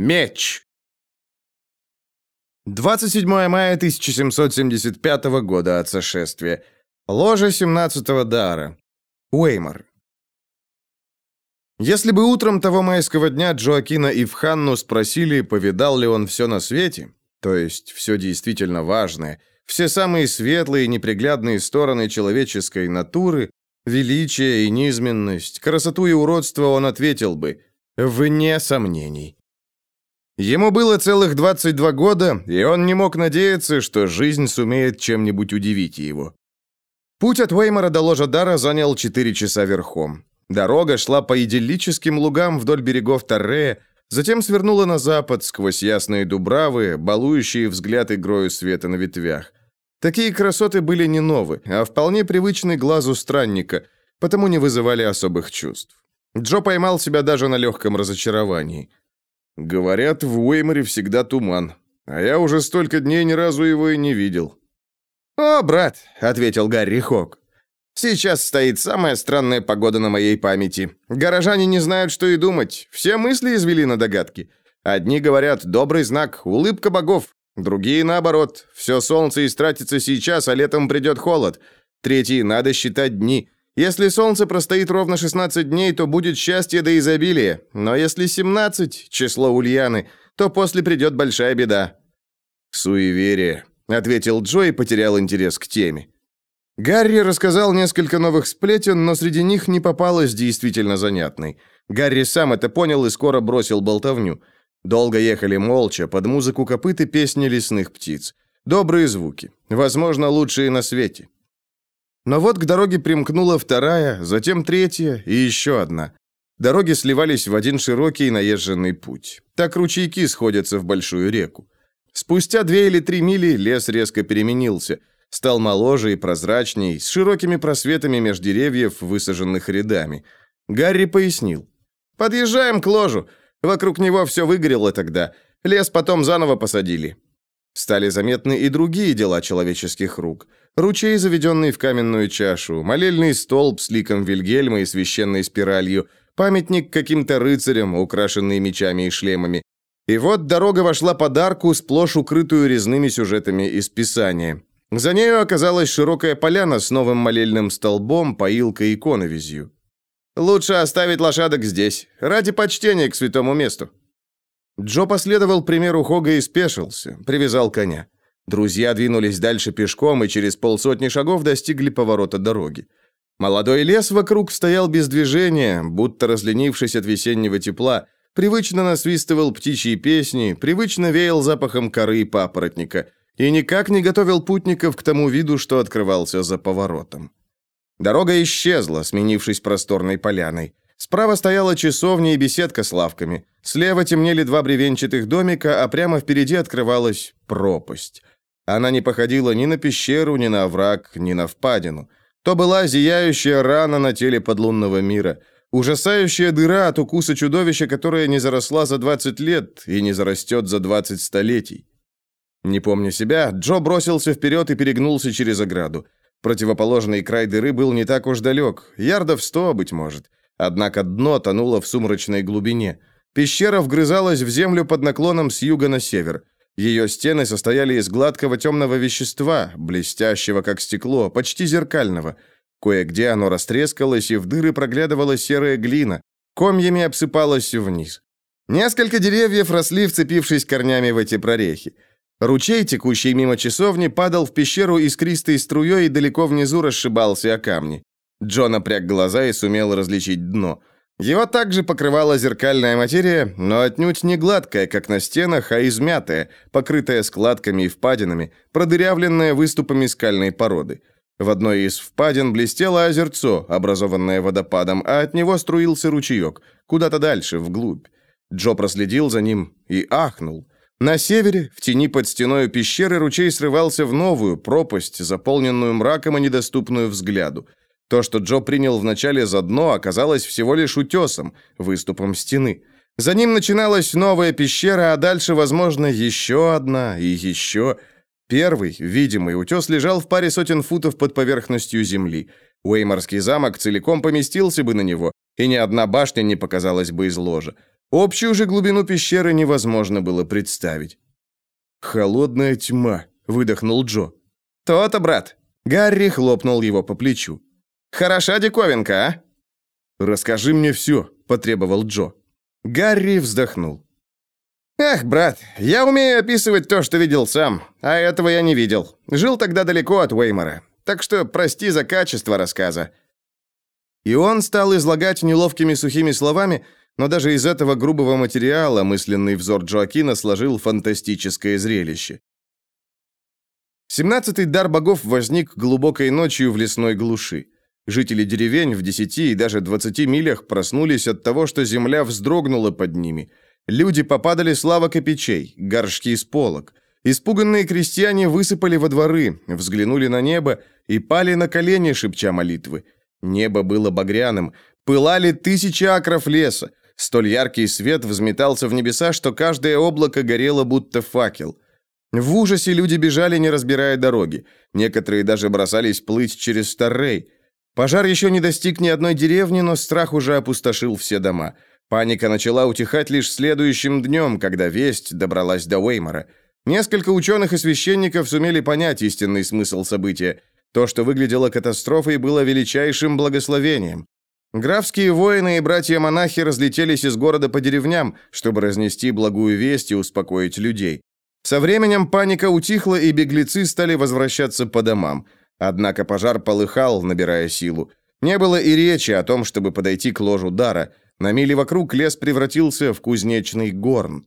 Меч. 27 мая 1775 года от сошествия. Ложа 17-го дара. Уэймор. Если бы утром того майского дня Джоакина и Вханну спросили, повидал ли он все на свете, то есть все действительно важное, все самые светлые и неприглядные стороны человеческой натуры, величие и низменность, красоту и уродство, он ответил бы «вне сомнений». Ему было целых 22 года, и он не мог надеяться, что жизнь сумеет чем-нибудь удивить его. Путь от Уэймора до ложа Дара занял 4 часа верхом. Дорога шла по идиллическим лугам вдоль берегов Торрея, затем свернула на запад сквозь ясные дубравы, балующие взгляд игрою света на ветвях. Такие красоты были не новы, а вполне привычны глазу странника, потому не вызывали особых чувств. Джо поймал себя даже на легком разочаровании. Говорят, в Уэйморе всегда туман. А я уже столько дней ни разу его и не видел. «О, брат», — ответил Гарри Хок. «Сейчас стоит самая странная погода на моей памяти. Горожане не знают, что и думать. Все мысли извели на догадки. Одни говорят «добрый знак», «улыбка богов». Другие, наоборот, «все солнце истратится сейчас, а летом придет холод». Третьи «надо считать дни». Если солнце простоит ровно 16 дней, то будет счастье до изобилия. Но если 17, число Ульяны, то после придет большая беда». «Суеверие», — ответил Джо и потерял интерес к теме. Гарри рассказал несколько новых сплетен, но среди них не попалось действительно занятной. Гарри сам это понял и скоро бросил болтовню. Долго ехали молча, под музыку копыт и песни лесных птиц. Добрые звуки, возможно, лучшие на свете. Но вот к дороге примкнула вторая, затем третья и еще одна. Дороги сливались в один широкий наезженный путь. Так ручейки сходятся в большую реку. Спустя две или три мили лес резко переменился. Стал моложе и прозрачней, с широкими просветами меж деревьев, высаженных рядами. Гарри пояснил. «Подъезжаем к ложу. Вокруг него все выгорело тогда. Лес потом заново посадили». Стали заметны и другие дела человеческих рук. Ручей, заведенный в каменную чашу, молельный столб с ликом Вильгельма и священной спиралью, памятник каким-то рыцарям, украшенный мечами и шлемами. И вот дорога вошла под арку, сплошь укрытую резными сюжетами из Писания. За нею оказалась широкая поляна с новым молельным столбом, поилкой и коновизью. «Лучше оставить лошадок здесь, ради почтения к святому месту». Джо последовал примеру Хога и спешился, привязал коня. Друзья двинулись дальше пешком и через полсотни шагов достигли поворота дороги. Молодой лес вокруг стоял без движения, будто разленившись от весеннего тепла, привычно насвистывал птичьи песни, привычно веял запахом коры и папоротника и никак не готовил путников к тому виду, что открывался за поворотом. Дорога исчезла, сменившись просторной поляной. Справа стояла часовня и беседка с лавками. Слева темнели два бревенчатых домика, а прямо впереди открывалась пропасть. Она не походила ни на пещеру, ни на овраг, ни на впадину. То была зияющая рана на теле подлунного мира, ужасающая дыра от укуса чудовища, которое не заросла за 20 лет и не зарастет за 20 столетий. Не помня себя, Джо бросился вперед и перегнулся через ограду. Противоположный край дыры был не так уж далек, ярдов сто, быть может. Однако дно тонуло в сумрачной глубине. Пещера вгрызалась в землю под наклоном с юга на север. Ее стены состояли из гладкого темного вещества, блестящего как стекло, почти зеркального. Кое-где оно растрескалось, и в дыры проглядывала серая глина, комьями обсыпалась вниз. Несколько деревьев росли, вцепившись корнями в эти прорехи. Ручей, текущий мимо часовни, падал в пещеру искристой струей и далеко внизу расшибался о камни. Джон напряг глаза и сумел различить дно. Его также покрывала зеркальная материя, но отнюдь не гладкая, как на стенах, а измятая, покрытая складками и впадинами, продырявленная выступами скальной породы. В одной из впадин блестело озерцо, образованное водопадом, а от него струился ручеек, куда-то дальше, вглубь. Джо проследил за ним и ахнул. На севере, в тени под стеной пещеры, ручей срывался в новую пропасть, заполненную мраком и недоступную взгляду. То, что Джо принял вначале за дно, оказалось всего лишь утесом, выступом стены. За ним начиналась новая пещера, а дальше, возможно, еще одна и еще. Первый, видимый, утес лежал в паре сотен футов под поверхностью земли. Уэйморский замок целиком поместился бы на него, и ни одна башня не показалась бы из ложа. Общую же глубину пещеры невозможно было представить. «Холодная тьма», — выдохнул Джо. «То-то, брат!» Гарри хлопнул его по плечу. «Хороша диковинка, а?» «Расскажи мне все», — потребовал Джо. Гарри вздохнул. «Эх, брат, я умею описывать то, что видел сам, а этого я не видел. Жил тогда далеко от Уэймора, так что прости за качество рассказа». И он стал излагать неловкими сухими словами, но даже из этого грубого материала мысленный взор Джоакина сложил фантастическое зрелище. Семнадцатый дар богов возник глубокой ночью в лесной глуши. Жители деревень в десяти и даже двадцати милях проснулись от того, что земля вздрогнула под ними – Люди попадали с лавок и печей, горшки с полок. Испуганные крестьяне высыпали во дворы, взглянули на небо и пали на колени, шепча молитвы. Небо было багряным, пылали тысячи акров леса. Столь яркий свет взметался в небеса, что каждое облако горело будто факел. В ужасе люди бежали, не разбирая дороги. Некоторые даже бросались плыть через Старрей. Пожар еще не достиг ни одной деревни, но страх уже опустошил все дома. Паника начала утихать лишь следующим днем, когда весть добралась до Уэймора. Несколько ученых и священников сумели понять истинный смысл события. То, что выглядело катастрофой, было величайшим благословением. Графские воины и братья-монахи разлетелись из города по деревням, чтобы разнести благую весть и успокоить людей. Со временем паника утихла, и беглецы стали возвращаться по домам. Однако пожар полыхал, набирая силу. Не было и речи о том, чтобы подойти к ложу дара – на мили вокруг лес превратился в кузнечный горн.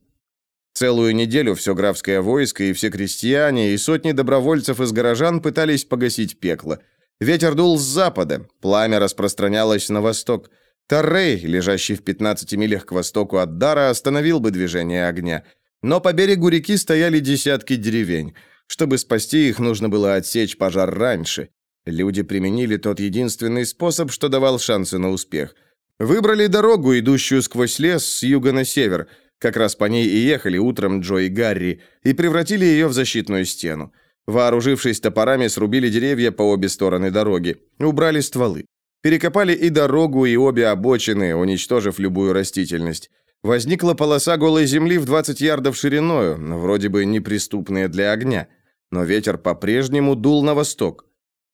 Целую неделю все графское войско и все крестьяне и сотни добровольцев из горожан пытались погасить пекло. Ветер дул с запада, пламя распространялось на восток. Торрей, лежащий в 15 милях к востоку от Дара, остановил бы движение огня. Но по берегу реки стояли десятки деревень. Чтобы спасти их, нужно было отсечь пожар раньше. Люди применили тот единственный способ, что давал шансы на успех – Выбрали дорогу, идущую сквозь лес с юга на север. Как раз по ней и ехали утром Джо и Гарри, и превратили ее в защитную стену. Вооружившись топорами, срубили деревья по обе стороны дороги, убрали стволы. Перекопали и дорогу, и обе обочины, уничтожив любую растительность. Возникла полоса голой земли в 20 ярдов шириною, вроде бы неприступная для огня. Но ветер по-прежнему дул на восток.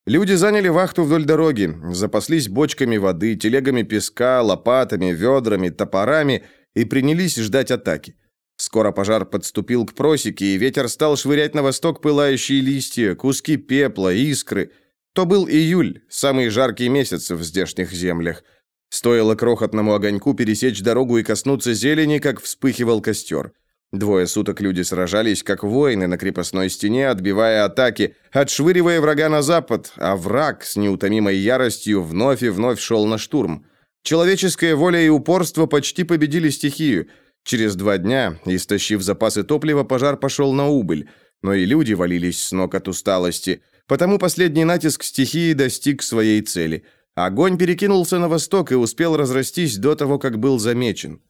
Люди заняли вахту вдоль дороги, запаслись бочками воды, телегами песка, лопатами, ведрами, топорами и принялись ждать атаки. Скоро пожар подступил к просеке, и ветер стал швырять на восток пылающие листья, куски пепла, искры. То был июль, самый жаркий месяц в здешних землях. Стоило крохотному огоньку пересечь дорогу и коснуться зелени, как вспыхивал костер. Двое суток люди сражались, как воины на крепостной стене, отбивая атаки, отшвыривая врага на запад, а враг с неутомимой яростью вновь и вновь шел на штурм. Человеческая воля и упорство почти победили стихию. Через два дня, истощив запасы топлива, пожар пошел на убыль, но и люди валились с ног от усталости, потому последний натиск стихии достиг своей цели. Огонь перекинулся на восток и успел разрастись до того, как был замечен.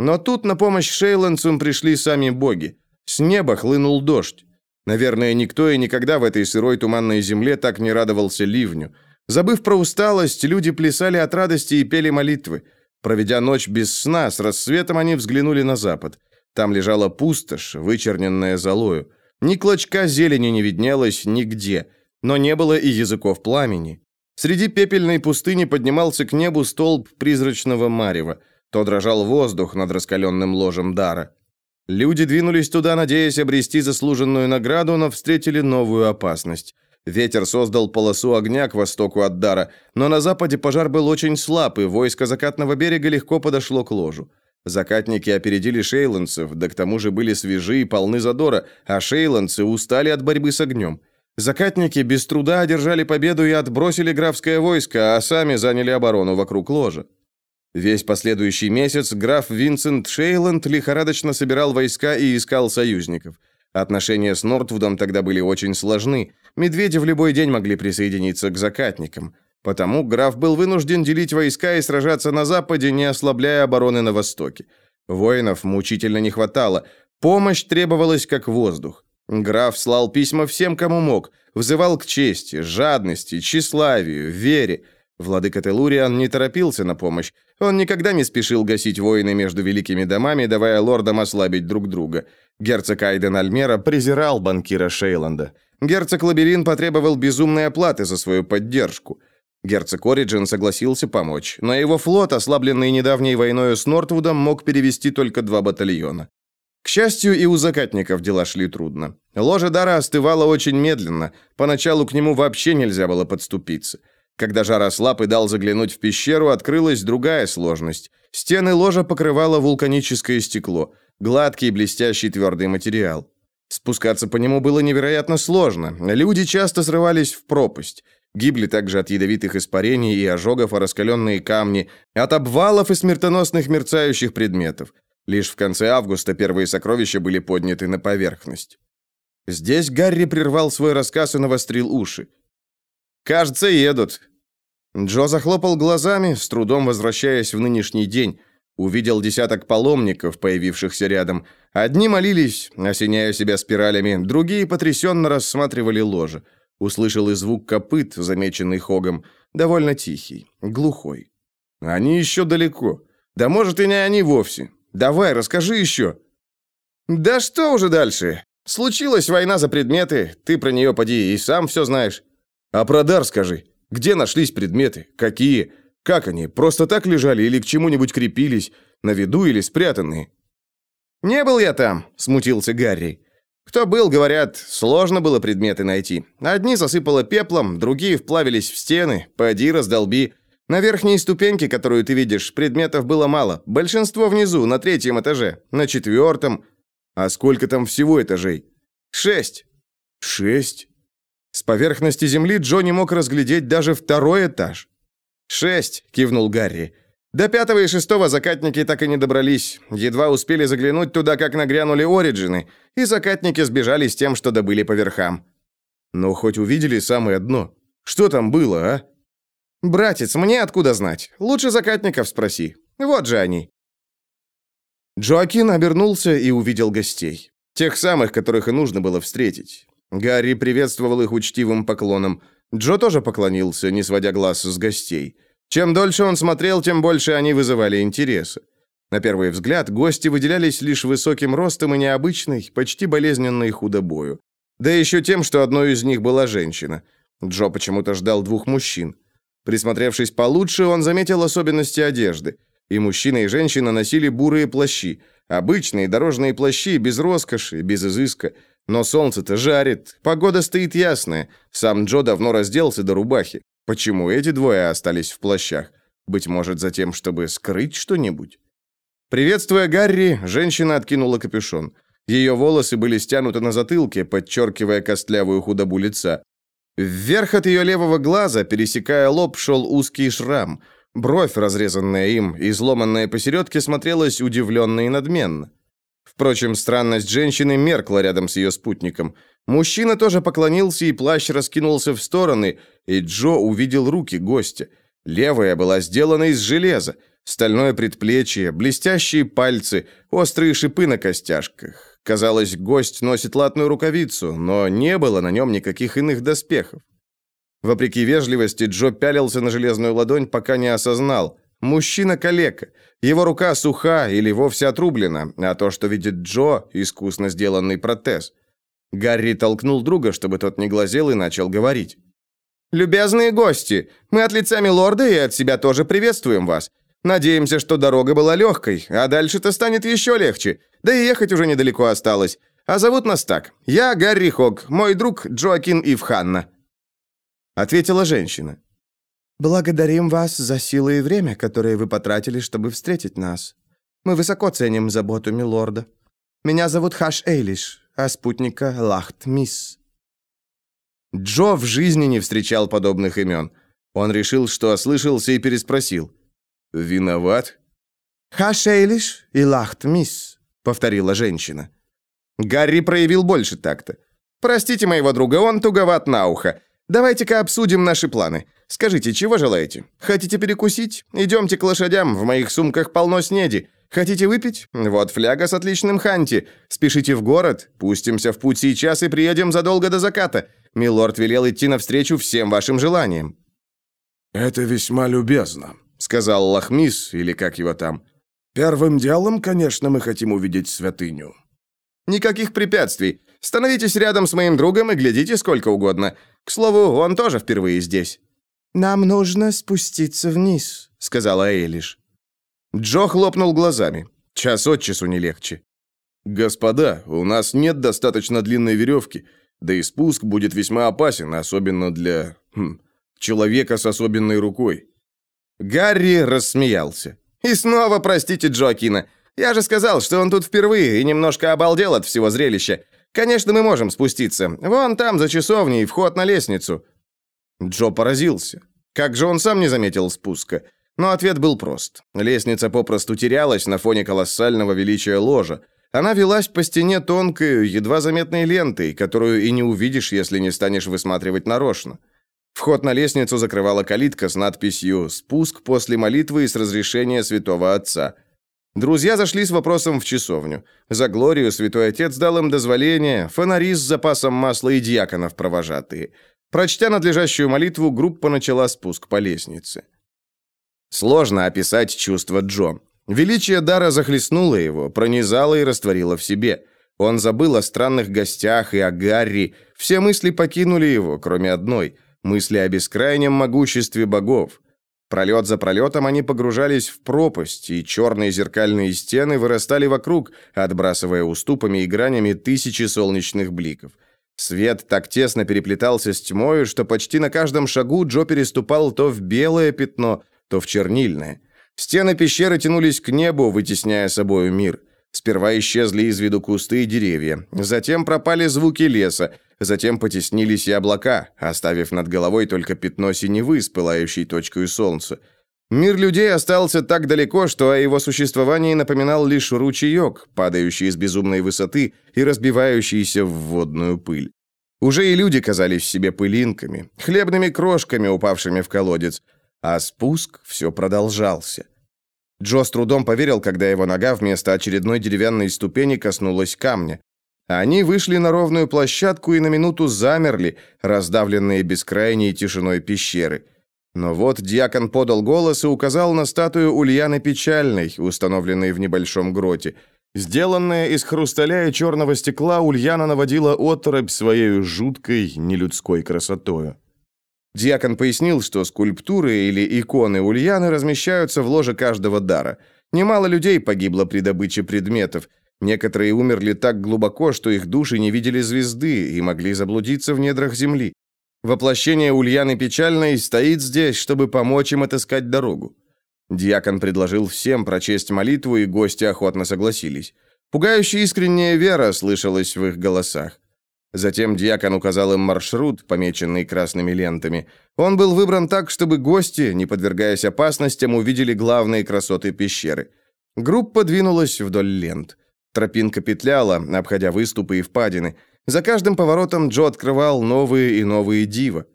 Но тут на помощь шейландцам пришли сами боги. С неба хлынул дождь. Наверное, никто и никогда в этой сырой туманной земле так не радовался ливню. Забыв про усталость, люди плясали от радости и пели молитвы. Проведя ночь без сна, с рассветом они взглянули на запад. Там лежала пустошь, вычерненная золою. Ни клочка зелени не виднелось нигде, но не было и языков пламени. Среди пепельной пустыни поднимался к небу столб призрачного марева – то дрожал воздух над раскаленным ложем дара. Люди двинулись туда, надеясь обрести заслуженную награду, но встретили новую опасность. Ветер создал полосу огня к востоку от дара, но на западе пожар был очень слаб, и войско закатного берега легко подошло к ложу. Закатники опередили шейландцев, да к тому же были свежи и полны задора, а шейландцы устали от борьбы с огнем. Закатники без труда одержали победу и отбросили графское войско, а сами заняли оборону вокруг ложа. Весь последующий месяц граф Винсент Шейланд лихорадочно собирал войска и искал союзников. Отношения с Нортвудом тогда были очень сложны. Медведи в любой день могли присоединиться к закатникам. Потому граф был вынужден делить войска и сражаться на западе, не ослабляя обороны на востоке. Воинов мучительно не хватало. Помощь требовалась как воздух. Граф слал письма всем, кому мог, взывал к чести, жадности, тщеславию, вере. Владыка Телуриан не торопился на помощь. Он никогда не спешил гасить войны между великими домами, давая лордам ослабить друг друга. Герцог Айден Альмера презирал банкира Шейланда. Герцог Лабирин потребовал безумной оплаты за свою поддержку. Герцог Ориджин согласился помочь, но его флот, ослабленный недавней войною с Нортвудом, мог перевести только два батальона. К счастью, и у закатников дела шли трудно. Ложа Дара остывала очень медленно, поначалу к нему вообще нельзя было подступиться. Когда жар ослаб и дал заглянуть в пещеру, открылась другая сложность. Стены ложа покрывало вулканическое стекло, гладкий блестящий твердый материал. Спускаться по нему было невероятно сложно. Люди часто срывались в пропасть. Гибли также от ядовитых испарений и ожогов о раскаленные камни, от обвалов и смертоносных мерцающих предметов. Лишь в конце августа первые сокровища были подняты на поверхность. Здесь Гарри прервал свой рассказ и навострил уши. «Кажется, едут». Джо захлопал глазами, с трудом возвращаясь в нынешний день. Увидел десяток паломников, появившихся рядом. Одни молились, осеняя себя спиралями, другие потрясенно рассматривали ложе. Услышал и звук копыт, замеченный Хогом, довольно тихий, глухой. Они еще далеко. Да может и не они вовсе. Давай, расскажи еще. Да что уже дальше? Случилась война за предметы, ты про нее поди и сам все знаешь. А про дар скажи. Где нашлись предметы? Какие? Как они? Просто так лежали или к чему-нибудь крепились? На виду или спрятанные? Не был я там, смутился Гарри. Кто был, говорят, сложно было предметы найти. Одни засыпало пеплом, другие вплавились в стены. Поди раздолби. На верхней ступеньке, которую ты видишь, предметов было мало. Большинство внизу, на третьем этаже, на четвертом. А сколько там всего этажей? Шесть. Шесть? Поверхности земли Джо не мог разглядеть даже второй этаж. «Шесть», — кивнул Гарри. До пятого и шестого закатники так и не добрались. Едва успели заглянуть туда, как нагрянули Ориджины, и закатники сбежали с тем, что добыли по верхам. Но хоть увидели самое дно. Что там было, а? Братец, мне откуда знать? Лучше закатников спроси. Вот же они. Джоакин обернулся и увидел гостей. Тех самых, которых и нужно было встретить. Гарри приветствовал их учтивым поклоном. Джо тоже поклонился, не сводя глаз с гостей. Чем дольше он смотрел, тем больше они вызывали интереса. На первый взгляд, гости выделялись лишь высоким ростом и необычной, почти болезненной худобою. Да еще тем, что одной из них была женщина. Джо почему-то ждал двух мужчин. Присмотревшись получше, он заметил особенности одежды. И мужчина, и женщина носили бурые плащи. Обычные дорожные плащи, без роскоши, без изыска. Но солнце-то жарит, погода стоит ясная. Сам Джо давно разделся до рубахи. Почему эти двое остались в плащах? Быть может, за тем, чтобы скрыть что-нибудь? Приветствуя Гарри, женщина откинула капюшон. Ее волосы были стянуты на затылке, подчеркивая костлявую худобу лица. Вверх от ее левого глаза, пересекая лоб, шел узкий шрам. Бровь, разрезанная им, изломанная посередке, смотрелась удивленно и надменно. Впрочем, странность женщины меркла рядом с ее спутником. Мужчина тоже поклонился, и плащ раскинулся в стороны, и Джо увидел руки гостя. Левая была сделана из железа, стальное предплечье, блестящие пальцы, острые шипы на костяшках. Казалось, гость носит латную рукавицу, но не было на нем никаких иных доспехов. Вопреки вежливости, Джо пялился на железную ладонь, пока не осознал. Мужчина калека. Его рука суха или вовсе отрублена, а то, что видит Джо, искусно сделанный протез. Гарри толкнул друга, чтобы тот не глазел и начал говорить. «Любезные гости, мы от лица милорда и от себя тоже приветствуем вас. Надеемся, что дорога была легкой, а дальше-то станет еще легче. Да и ехать уже недалеко осталось. А зовут нас так. Я Гарри Хог, мой друг Джоакин Ивханна». Ответила женщина. «Благодарим вас за силы и время, которые вы потратили, чтобы встретить нас. Мы высоко ценим заботу милорда. Меня зовут Хаш Эйлиш, а спутника Лахт Мисс». Джо в жизни не встречал подобных имен. Он решил, что ослышался и переспросил. «Виноват?» «Хаш Эйлиш и Лахт Мисс», — повторила женщина. Гарри проявил больше такта. «Простите моего друга, он туговат на ухо. Давайте-ка обсудим наши планы. Скажите, чего желаете? Хотите перекусить? Идемте к лошадям, в моих сумках полно снеди. Хотите выпить? Вот фляга с отличным ханти. Спешите в город, пустимся в путь сейчас и приедем задолго до заката. Милорд велел идти навстречу всем вашим желаниям». «Это весьма любезно», сказал Лахмис, или как его там. «Первым делом, конечно, мы хотим увидеть святыню». «Никаких препятствий. Становитесь рядом с моим другом и глядите сколько угодно. К слову, он тоже впервые здесь». «Нам нужно спуститься вниз», — сказала Эйлиш. Джо хлопнул глазами. Час от часу не легче. «Господа, у нас нет достаточно длинной веревки, да и спуск будет весьма опасен, особенно для... Хм, человека с особенной рукой». Гарри рассмеялся. «И снова простите Джоакина. Я же сказал, что он тут впервые и немножко обалдел от всего зрелища. Конечно, мы можем спуститься. Вон там, за часовней, вход на лестницу». Джо поразился. Как же он сам не заметил спуска? Но ответ был прост. Лестница попросту терялась на фоне колоссального величия ложа. Она велась по стене тонкой, едва заметной лентой, которую и не увидишь, если не станешь высматривать нарочно. Вход на лестницу закрывала калитка с надписью «Спуск после молитвы и с разрешения святого отца». Друзья зашли с вопросом в часовню. За Глорию святой отец дал им дозволение, фонари с запасом масла и диаконов провожатые. Прочтя надлежащую молитву, группа начала спуск по лестнице. Сложно описать чувство Джо. Величие дара захлестнуло его, пронизало и растворило в себе. Он забыл о странных гостях и о Гарри. Все мысли покинули его, кроме одной – мысли о бескрайнем могуществе богов. Пролет за пролетом они погружались в пропасть, и черные зеркальные стены вырастали вокруг, отбрасывая уступами и гранями тысячи солнечных бликов. Свет так тесно переплетался с тьмой, что почти на каждом шагу Джо переступал то в белое пятно, то в чернильное. Стены пещеры тянулись к небу, вытесняя собою мир. Сперва исчезли из виду кусты и деревья, затем пропали звуки леса, Затем потеснились и облака, оставив над головой только пятно синевы с пылающей точкой солнца. Мир людей остался так далеко, что о его существовании напоминал лишь ручеек, падающий из безумной высоты и разбивающийся в водную пыль. Уже и люди казались себе пылинками, хлебными крошками, упавшими в колодец, а спуск все продолжался. Джо с трудом поверил, когда его нога вместо очередной деревянной ступени коснулась камня. Они вышли на ровную площадку и на минуту замерли, раздавленные бескрайней тишиной пещеры. Но вот диакон подал голос и указал на статую Ульяны Печальной, установленной в небольшом гроте. Сделанная из хрусталя и черного стекла, Ульяна наводила оторопь своей жуткой, нелюдской красотою. Диакон пояснил, что скульптуры или иконы Ульяны размещаются в ложе каждого дара. Немало людей погибло при добыче предметов – Некоторые умерли так глубоко, что их души не видели звезды и могли заблудиться в недрах земли. Воплощение Ульяны Печальной стоит здесь, чтобы помочь им отыскать дорогу. Диакон предложил всем прочесть молитву, и гости охотно согласились. Пугающая искренняя вера слышалась в их голосах. Затем диакон указал им маршрут, помеченный красными лентами. Он был выбран так, чтобы гости, не подвергаясь опасностям, увидели главные красоты пещеры. Группа двинулась вдоль лент. Тропинка петляла, обходя выступы и впадины. За каждым поворотом Джо открывал новые и новые дива.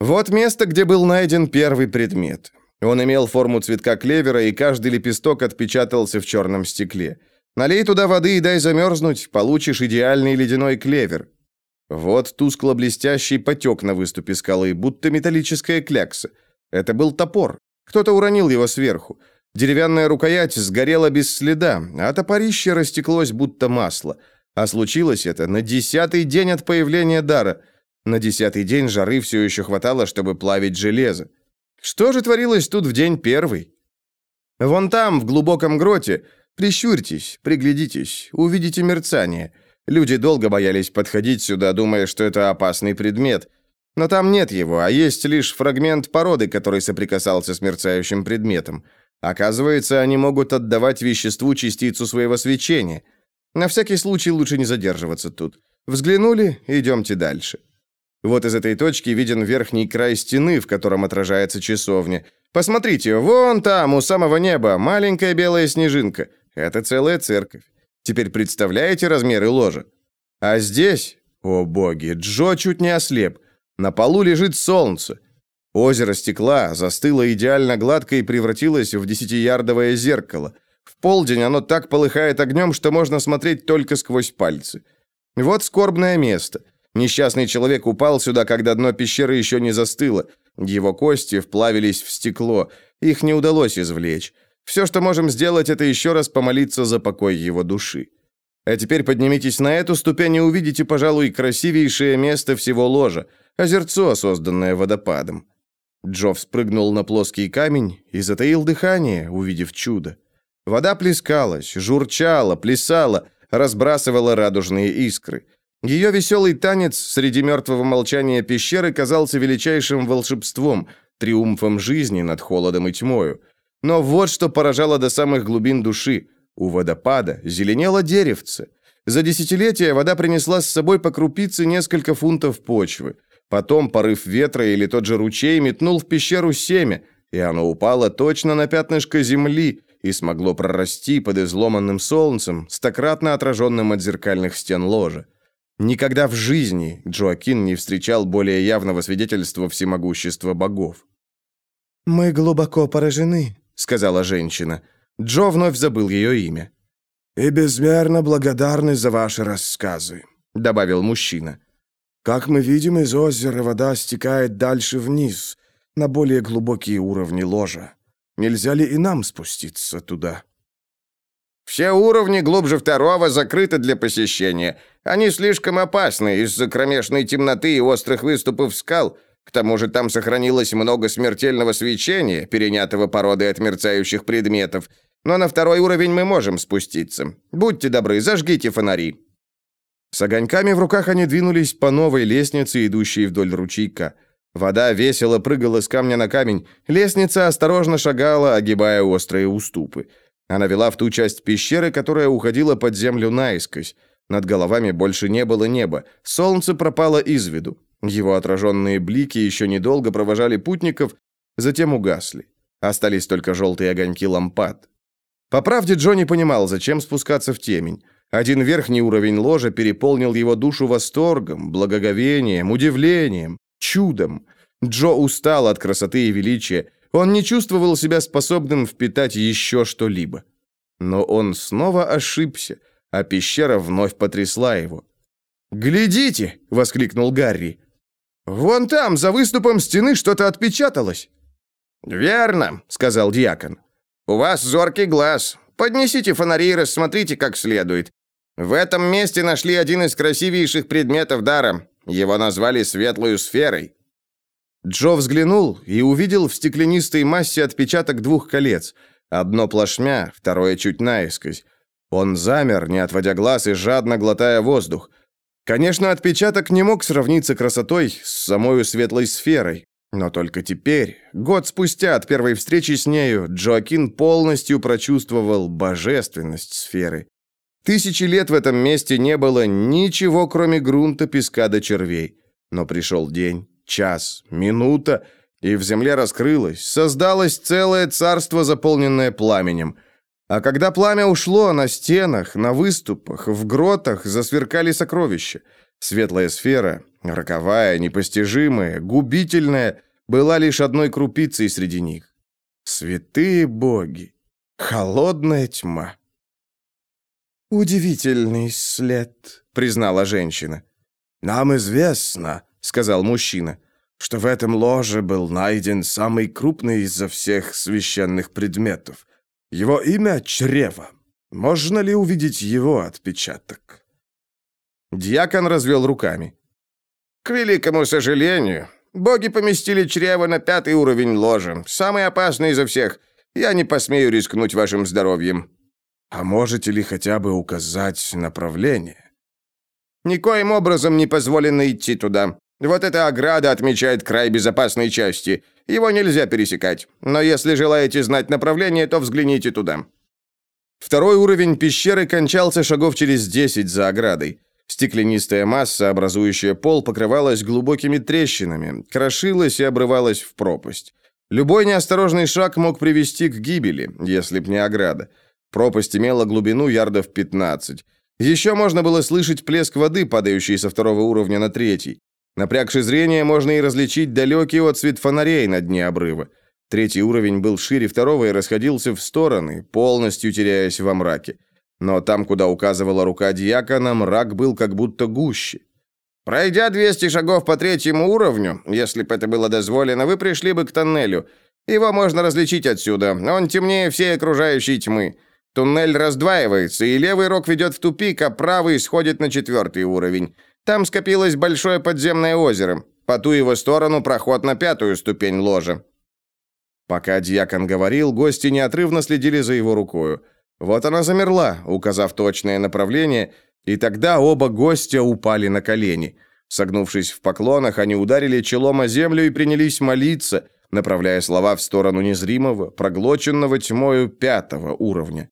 Вот место, где был найден первый предмет. Он имел форму цветка клевера, и каждый лепесток отпечатался в черном стекле. Налей туда воды и дай замерзнуть, получишь идеальный ледяной клевер. Вот тускло-блестящий потек на выступе скалы, будто металлическая клякса. Это был топор. Кто-то уронил его сверху. Деревянная рукоять сгорела без следа, а топорище растеклось будто масло. А случилось это на десятый день от появления дара. На десятый день жары все еще хватало, чтобы плавить железо. Что же творилось тут в день первый? Вон там, в глубоком гроте, прищурьтесь, приглядитесь, увидите мерцание. Люди долго боялись подходить сюда, думая, что это опасный предмет. Но там нет его, а есть лишь фрагмент породы, который соприкасался с мерцающим предметом. Оказывается, они могут отдавать веществу частицу своего свечения. На всякий случай лучше не задерживаться тут. Взглянули, идемте дальше. Вот из этой точки виден верхний край стены, в котором отражается часовня. Посмотрите, вон там, у самого неба, маленькая белая снежинка. Это целая церковь. Теперь представляете размеры ложа? А здесь, о боги, Джо чуть не ослеп. На полу лежит солнце. Озеро стекла застыло идеально гладко и превратилось в десятиярдовое зеркало. В полдень оно так полыхает огнем, что можно смотреть только сквозь пальцы. Вот скорбное место. Несчастный человек упал сюда, когда дно пещеры еще не застыло. Его кости вплавились в стекло, их не удалось извлечь. Все, что можем сделать, это еще раз помолиться за покой его души. А теперь поднимитесь на эту ступень и увидите, пожалуй, красивейшее место всего ложа – озерцо, созданное водопадом. Джо спрыгнул на плоский камень и затаил дыхание, увидев чудо. Вода плескалась, журчала, плясала, разбрасывала радужные искры. Ее веселый танец среди мертвого молчания пещеры казался величайшим волшебством, триумфом жизни над холодом и тьмою. Но вот что поражало до самых глубин души. У водопада зеленело деревце. За десятилетия вода принесла с собой по крупице несколько фунтов почвы. Потом порыв ветра или тот же ручей метнул в пещеру семя, и оно упало точно на пятнышко земли и смогло прорасти под изломанным солнцем, стократно отраженным от зеркальных стен ложа. Никогда в жизни Джоакин не встречал более явного свидетельства всемогущества богов. «Мы глубоко поражены», — сказала женщина. Джо вновь забыл ее имя. «И безмерно благодарны за ваши рассказы», — добавил мужчина. «Как мы видим, из озера вода стекает дальше вниз, на более глубокие уровни ложа. Нельзя ли и нам спуститься туда?» Все уровни глубже второго закрыты для посещения. Они слишком опасны из-за кромешной темноты и острых выступов скал. К тому же там сохранилось много смертельного свечения, перенятого породой от мерцающих предметов. Но на второй уровень мы можем спуститься. Будьте добры, зажгите фонари». С огоньками в руках они двинулись по новой лестнице, идущей вдоль ручейка. Вода весело прыгала с камня на камень. Лестница осторожно шагала, огибая острые уступы. Она вела в ту часть пещеры, которая уходила под землю наискось. Над головами больше не было неба. Солнце пропало из виду. Его отраженные блики еще недолго провожали путников, затем угасли. Остались только желтые огоньки лампад. По правде, Джо не понимал, зачем спускаться в темень. Один верхний уровень ложа переполнил его душу восторгом, благоговением, удивлением, чудом. Джо устал от красоты и величия, он не чувствовал себя способным впитать еще что-либо. Но он снова ошибся, а пещера вновь потрясла его. «Глядите!» — воскликнул Гарри. «Вон там, за выступом стены, что-то отпечаталось». «Верно», — сказал дьякон. «У вас зоркий глаз. Поднесите фонари и рассмотрите как следует. В этом месте нашли один из красивейших предметов дара. Его назвали светлой сферой. Джо взглянул и увидел в стеклянистой массе отпечаток двух колец. Одно плашмя, второе чуть наискось. Он замер, не отводя глаз и жадно глотая воздух. Конечно, отпечаток не мог сравниться красотой с самой светлой сферой. Но только теперь, год спустя от первой встречи с нею, Джоакин полностью прочувствовал божественность сферы. Тысячи лет в этом месте не было ничего, кроме грунта, песка до червей. Но пришел день, час, минута, и в земле раскрылось, создалось целое царство, заполненное пламенем. А когда пламя ушло, на стенах, на выступах, в гротах засверкали сокровища. Светлая сфера, роковая, непостижимая, губительная, была лишь одной крупицей среди них. Святые боги! Холодная тьма! «Удивительный след», — признала женщина. «Нам известно», — сказал мужчина, «что в этом ложе был найден самый крупный из всех священных предметов. Его имя — Чрево. Можно ли увидеть его отпечаток?» Дьякон развел руками. «К великому сожалению, боги поместили чрево на пятый уровень ложа, самый опасный изо всех. Я не посмею рискнуть вашим здоровьем». «А можете ли хотя бы указать направление?» «Никоим образом не позволено идти туда. Вот эта ограда отмечает край безопасной части. Его нельзя пересекать. Но если желаете знать направление, то взгляните туда». Второй уровень пещеры кончался шагов через 10 за оградой. Стеклянистая масса, образующая пол, покрывалась глубокими трещинами, крошилась и обрывалась в пропасть. Любой неосторожный шаг мог привести к гибели, если б не ограда. Пропасть имела глубину ярдов 15. Еще можно было слышать плеск воды, падающей со второго уровня на третий. Напрягши зрение, можно и различить далекий отсвет фонарей на дне обрыва. Третий уровень был шире второго и расходился в стороны, полностью теряясь во мраке. Но там, куда указывала рука диакона, мрак был как будто гуще. Пройдя 200 шагов по третьему уровню, если бы это было дозволено, вы пришли бы к тоннелю. Его можно различить отсюда. Он темнее всей окружающей тьмы. Туннель раздваивается, и левый рог ведет в тупик, а правый сходит на четвертый уровень. Там скопилось большое подземное озеро. По ту его сторону проход на пятую ступень ложа. Пока дьякон говорил, гости неотрывно следили за его рукою. Вот она замерла, указав точное направление, и тогда оба гостя упали на колени. Согнувшись в поклонах, они ударили челом о землю и принялись молиться, направляя слова в сторону незримого, проглоченного тьмою пятого уровня.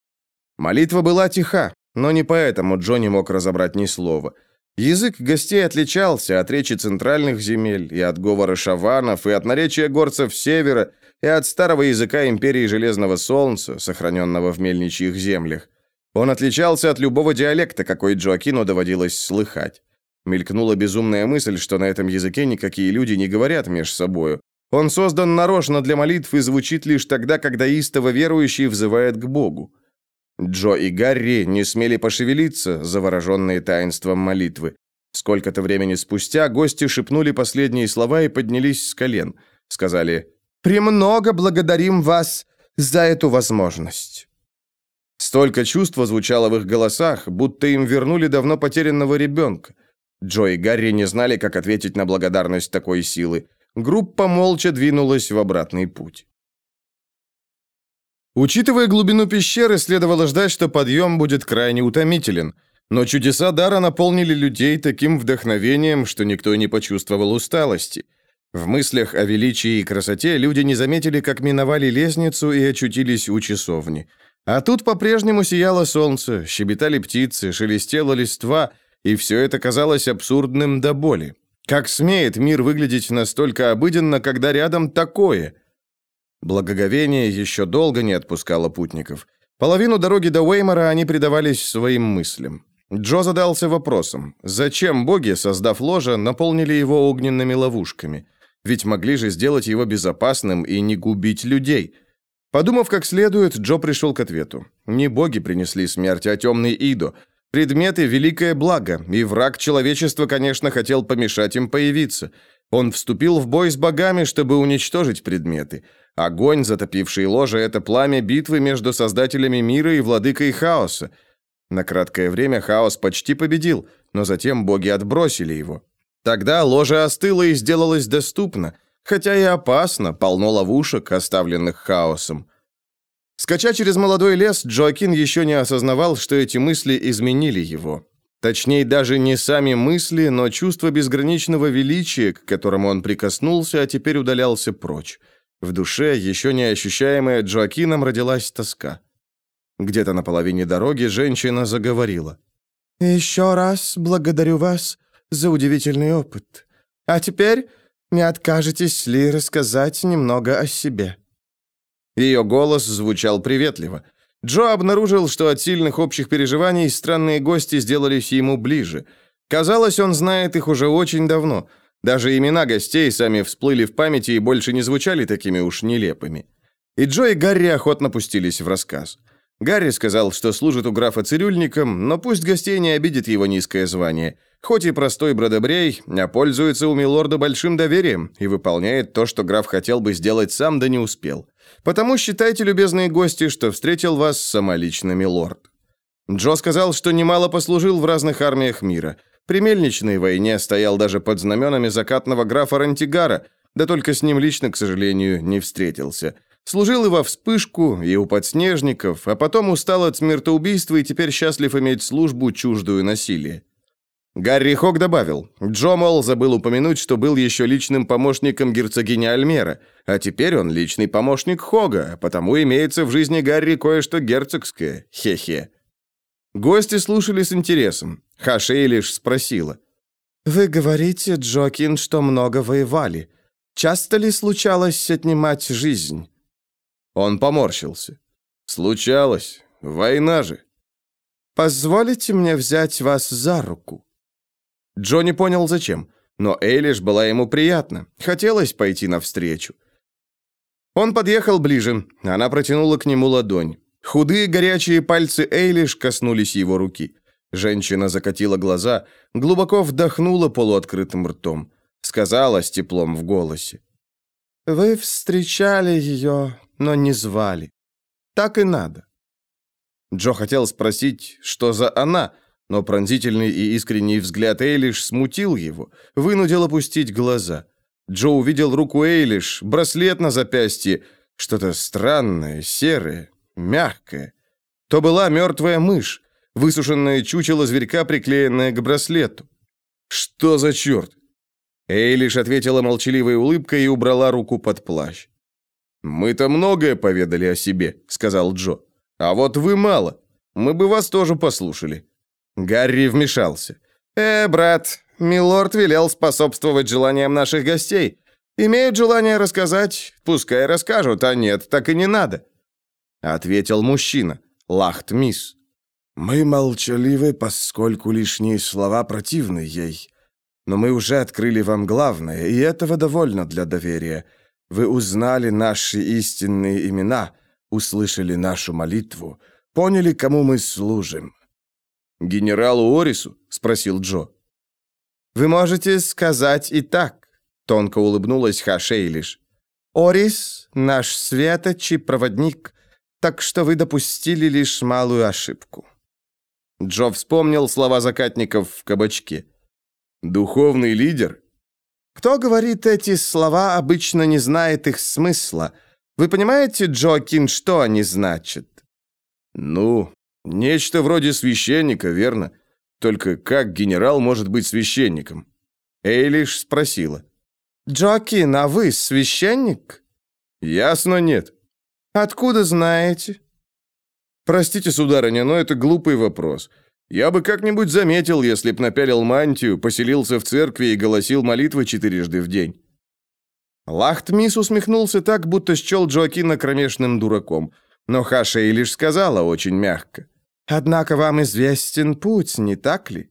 Молитва была тиха, но не поэтому Джо не мог разобрать ни слова. Язык гостей отличался от речи центральных земель, и от говора шаванов, и от наречия горцев севера, и от старого языка империи Железного Солнца, сохраненного в мельничьих землях. Он отличался от любого диалекта, какой Джоакину доводилось слыхать. Мелькнула безумная мысль, что на этом языке никакие люди не говорят меж собою. Он создан нарочно для молитв и звучит лишь тогда, когда истово верующий взывает к Богу. Джо и Гарри не смели пошевелиться, завороженные таинством молитвы. Сколько-то времени спустя гости шепнули последние слова и поднялись с колен. Сказали «Премного благодарим вас за эту возможность». Столько чувства звучало в их голосах, будто им вернули давно потерянного ребенка. Джо и Гарри не знали, как ответить на благодарность такой силы. Группа молча двинулась в обратный путь. Учитывая глубину пещеры, следовало ждать, что подъем будет крайне утомителен. Но чудеса дара наполнили людей таким вдохновением, что никто не почувствовал усталости. В мыслях о величии и красоте люди не заметили, как миновали лестницу и очутились у часовни. А тут по-прежнему сияло солнце, щебетали птицы, шелестела листва, и все это казалось абсурдным до боли. Как смеет мир выглядеть настолько обыденно, когда рядом такое – Благоговение еще долго не отпускало путников. Половину дороги до Уэймора они предавались своим мыслям. Джо задался вопросом, зачем боги, создав ложе, наполнили его огненными ловушками? Ведь могли же сделать его безопасным и не губить людей. Подумав как следует, Джо пришел к ответу. Не боги принесли смерть, а темный Идо. Предметы – великое благо, и враг человечества, конечно, хотел помешать им появиться. Он вступил в бой с богами, чтобы уничтожить предметы – Огонь, затопивший ложе, это пламя битвы между создателями мира и владыкой хаоса. На краткое время хаос почти победил, но затем боги отбросили его. Тогда ложе остыло и сделалось доступно, хотя и опасно, полно ловушек, оставленных хаосом. Скача через молодой лес, Джоакин еще не осознавал, что эти мысли изменили его. Точнее, даже не сами мысли, но чувство безграничного величия, к которому он прикоснулся, а теперь удалялся прочь. В душе, еще не ощущаемая Джоакином, родилась тоска. Где-то на половине дороги женщина заговорила. «Еще раз благодарю вас за удивительный опыт. А теперь не откажетесь ли рассказать немного о себе?» Ее голос звучал приветливо. Джо обнаружил, что от сильных общих переживаний странные гости сделались ему ближе. Казалось, он знает их уже очень давно – даже имена гостей сами всплыли в памяти и больше не звучали такими уж нелепыми. И Джо и Гарри охотно пустились в рассказ. Гарри сказал, что служит у графа цирюльником, но пусть гостей не обидит его низкое звание. Хоть и простой бродобрей, а пользуется у милорда большим доверием и выполняет то, что граф хотел бы сделать сам, да не успел. Потому считайте, любезные гости, что встретил вас самолично милорд. Джо сказал, что немало послужил в разных армиях мира – при Мельничной войне стоял даже под знаменами закатного графа Рантигара, да только с ним лично, к сожалению, не встретился. Служил и во вспышку, и у подснежников, а потом устал от смертоубийства и теперь счастлив иметь службу, чуждую насилия. Гарри Хок добавил, Джо, мол, забыл упомянуть, что был еще личным помощником герцогини Альмера, а теперь он личный помощник Хога, потому имеется в жизни Гарри кое-что герцогское, хе-хе. Гости слушали с интересом. Хашей лишь спросила. «Вы говорите, Джокин, что много воевали. Часто ли случалось отнимать жизнь?» Он поморщился. «Случалось. Война же». «Позволите мне взять вас за руку?» Джо не понял, зачем, но Эйлиш была ему приятна. Хотелось пойти навстречу. Он подъехал ближе, она протянула к нему ладонь. Худые горячие пальцы Эйлиш коснулись его руки. Женщина закатила глаза, глубоко вдохнула полуоткрытым ртом. Сказала с теплом в голосе. «Вы встречали ее, но не звали. Так и надо». Джо хотел спросить, что за она, но пронзительный и искренний взгляд Эйлиш смутил его, вынудил опустить глаза. Джо увидел руку Эйлиш, браслет на запястье, что-то странное, серое, мягкое. То была мертвая мышь, высушенное чучело зверька, приклеенное к браслету. «Что за черт?» Эйлиш ответила молчаливой улыбкой и убрала руку под плащ. «Мы-то многое поведали о себе», — сказал Джо. «А вот вы мало. Мы бы вас тоже послушали». Гарри вмешался. «Э, брат, милорд велел способствовать желаниям наших гостей. Имеют желание рассказать, пускай расскажут, а нет, так и не надо». Ответил мужчина, Лахт Мисс. «Мы молчаливы, поскольку лишние слова противны ей. Но мы уже открыли вам главное, и этого довольно для доверия. Вы узнали наши истинные имена, услышали нашу молитву, поняли, кому мы служим». «Генералу Орису?» — спросил Джо. «Вы можете сказать и так», — тонко улыбнулась Хашейлиш. «Орис — наш светоч и проводник, так что вы допустили лишь малую ошибку». Джо вспомнил слова закатников в кабачке. «Духовный лидер?» «Кто говорит эти слова, обычно не знает их смысла. Вы понимаете, Джокин, что они значат?» «Ну, нечто вроде священника, верно? Только как генерал может быть священником?» Эйлиш спросила. «Джокин, а вы священник?» «Ясно, нет». «Откуда знаете?» «Простите, сударыня, но это глупый вопрос. Я бы как-нибудь заметил, если б напялил мантию, поселился в церкви и голосил молитвы четырежды в день». Лахтмис усмехнулся так, будто счел Джоакина кромешным дураком. Но Хаша и лишь сказала очень мягко. «Однако вам известен путь, не так ли?»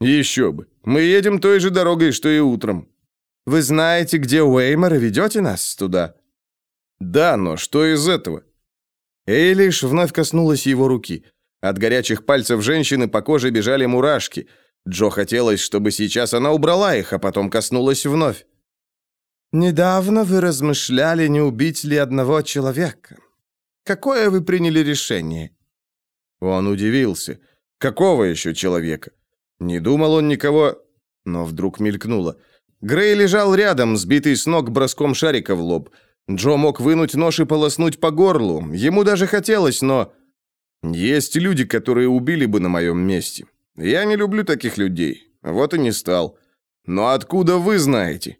«Еще бы. Мы едем той же дорогой, что и утром». «Вы знаете, где Уэймор, и ведете нас туда?» «Да, но что из этого?» Эйлиш вновь коснулась его руки. От горячих пальцев женщины по коже бежали мурашки. Джо хотелось, чтобы сейчас она убрала их, а потом коснулась вновь. «Недавно вы размышляли, не убить ли одного человека. Какое вы приняли решение?» Он удивился. «Какого еще человека?» Не думал он никого... Но вдруг мелькнуло. Грей лежал рядом, сбитый с ног броском шарика в лоб. Джо мог вынуть нож и полоснуть по горлу. Ему даже хотелось, но... Есть люди, которые убили бы на моем месте. Я не люблю таких людей. Вот и не стал. Но откуда вы знаете?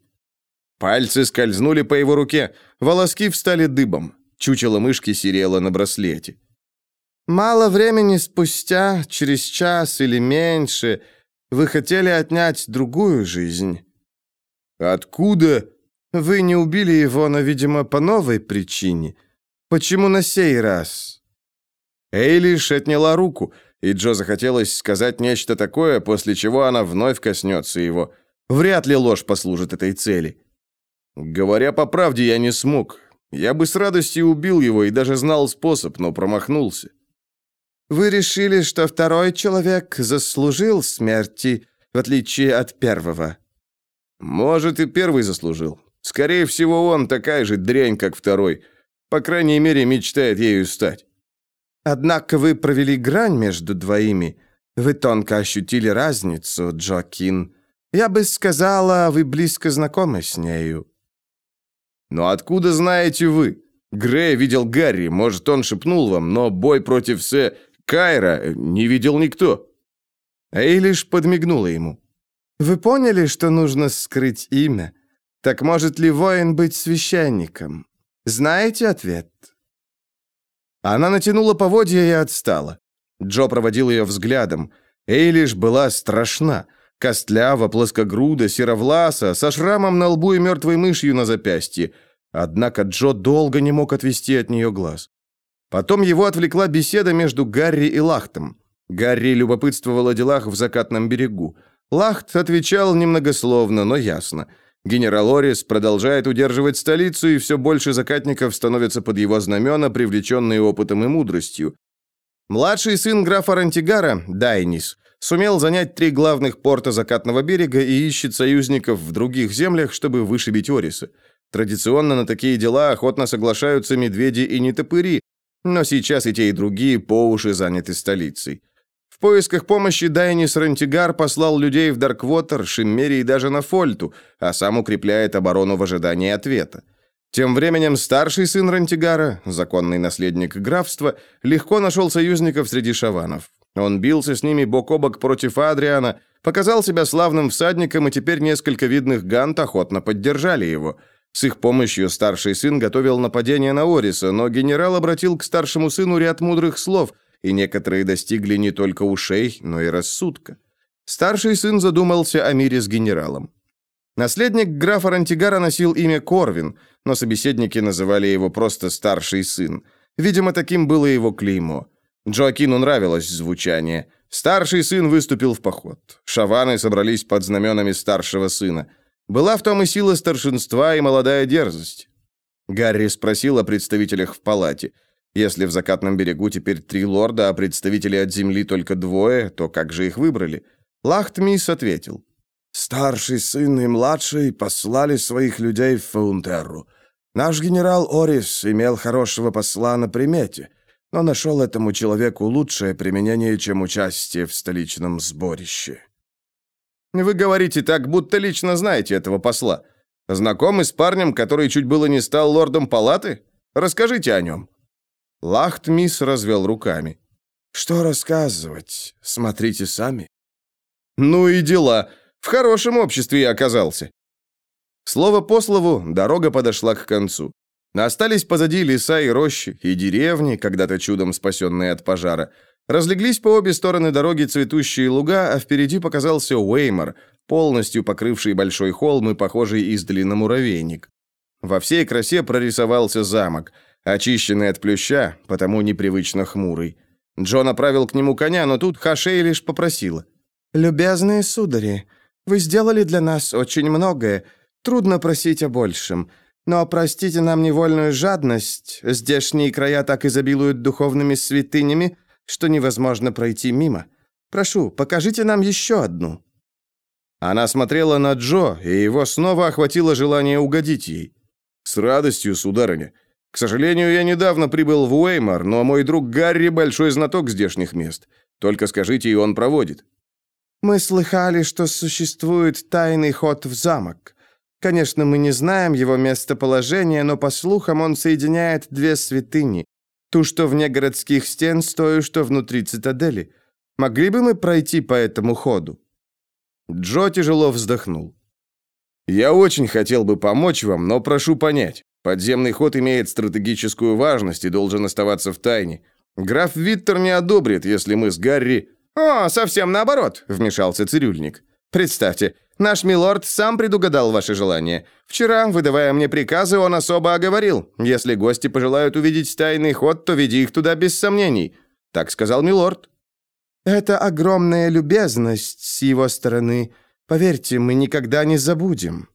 Пальцы скользнули по его руке. Волоски встали дыбом. Чучело мышки серело на браслете. «Мало времени спустя, через час или меньше, вы хотели отнять другую жизнь». «Откуда?» Вы не убили его, но, видимо, по новой причине. Почему на сей раз?» Эйлиш отняла руку, и Джо захотелось сказать нечто такое, после чего она вновь коснется его. Вряд ли ложь послужит этой цели. Говоря по правде, я не смог. Я бы с радостью убил его и даже знал способ, но промахнулся. «Вы решили, что второй человек заслужил смерти, в отличие от первого?» «Может, и первый заслужил. Скорее всего, он такая же дрянь, как второй. По крайней мере, мечтает ею стать. Однако вы провели грань между двоими. Вы тонко ощутили разницу, Джоакин. Я бы сказала, вы близко знакомы с нею. Но откуда знаете вы? Грей видел Гарри, может, он шепнул вам, но бой против Се Кайра не видел никто. Эйлиш подмигнула ему. Вы поняли, что нужно скрыть имя? Так может ли воин быть священником? Знаете ответ?» Она натянула поводья и отстала. Джо проводил ее взглядом. Эйлиш была страшна. Костлява, плоскогруда, серовласа, со шрамом на лбу и мертвой мышью на запястье. Однако Джо долго не мог отвести от нее глаз. Потом его отвлекла беседа между Гарри и Лахтом. Гарри любопытствовал о делах в закатном берегу. Лахт отвечал немногословно, но ясно – Генерал Орис продолжает удерживать столицу, и все больше закатников становятся под его знамена, привлеченные опытом и мудростью. Младший сын графа Рантигара, Дайнис, сумел занять три главных порта закатного берега и ищет союзников в других землях, чтобы вышибить Ориса. Традиционно на такие дела охотно соглашаются медведи и нетопыри, но сейчас и те, и другие по уши заняты столицей. В поисках помощи Дайнис Рантигар послал людей в Дарквотер, Шиммери и даже на Фольту, а сам укрепляет оборону в ожидании ответа. Тем временем старший сын Рантигара, законный наследник графства, легко нашел союзников среди шаванов. Он бился с ними бок о бок против Адриана, показал себя славным всадником, и теперь несколько видных гант охотно поддержали его – с их помощью старший сын готовил нападение на Ориса, но генерал обратил к старшему сыну ряд мудрых слов, и некоторые достигли не только ушей, но и рассудка. Старший сын задумался о мире с генералом. Наследник графа Рантигара носил имя Корвин, но собеседники называли его просто «старший сын». Видимо, таким было его клеймо. Джоакину нравилось звучание. Старший сын выступил в поход. Шаваны собрались под знаменами старшего сына – была в том и сила старшинства, и молодая дерзость. Гарри спросил о представителях в палате. Если в закатном берегу теперь три лорда, а представителей от земли только двое, то как же их выбрали? Лахтмис ответил. «Старший сын и младший послали своих людей в Фаунтерру. Наш генерал Орис имел хорошего посла на примете, но нашел этому человеку лучшее применение, чем участие в столичном сборище». Вы говорите так, будто лично знаете этого посла. Знакомы с парнем, который чуть было не стал лордом палаты? Расскажите о нем». Лахт-мисс развел руками. «Что рассказывать? Смотрите сами». «Ну и дела. В хорошем обществе я оказался». Слово по слову, дорога подошла к концу. Остались позади леса и рощи, и деревни, когда-то чудом спасенные от пожара. Разлеглись по обе стороны дороги цветущие луга, а впереди показался Уэймор, полностью покрывший большой холм и похожий издали на муравейник. Во всей красе прорисовался замок, очищенный от плюща, потому непривычно хмурый. Джон направил к нему коня, но тут Хашей лишь попросила. «Любезные судари, вы сделали для нас очень многое. Трудно просить о большем. Но простите нам невольную жадность. Здешние края так изобилуют духовными святынями, что невозможно пройти мимо. Прошу, покажите нам еще одну». Она смотрела на Джо, и его снова охватило желание угодить ей. «С радостью, сударыня. К сожалению, я недавно прибыл в Уэймор, но мой друг Гарри большой знаток здешних мест. Только скажите, и он проводит». «Мы слыхали, что существует тайный ход в замок. Конечно, мы не знаем его местоположения, но, по слухам, он соединяет две святыни Ту, что вне городских стен, с той, что внутри цитадели. Могли бы мы пройти по этому ходу?» Джо тяжело вздохнул. «Я очень хотел бы помочь вам, но прошу понять. Подземный ход имеет стратегическую важность и должен оставаться в тайне. Граф Виттер не одобрит, если мы с Гарри...» «О, совсем наоборот», — вмешался цирюльник. «Представьте, Наш милорд сам предугадал ваши желания. Вчера, выдавая мне приказы, он особо оговорил. Если гости пожелают увидеть тайный ход, то веди их туда без сомнений. Так сказал милорд. Это огромная любезность с его стороны. Поверьте, мы никогда не забудем.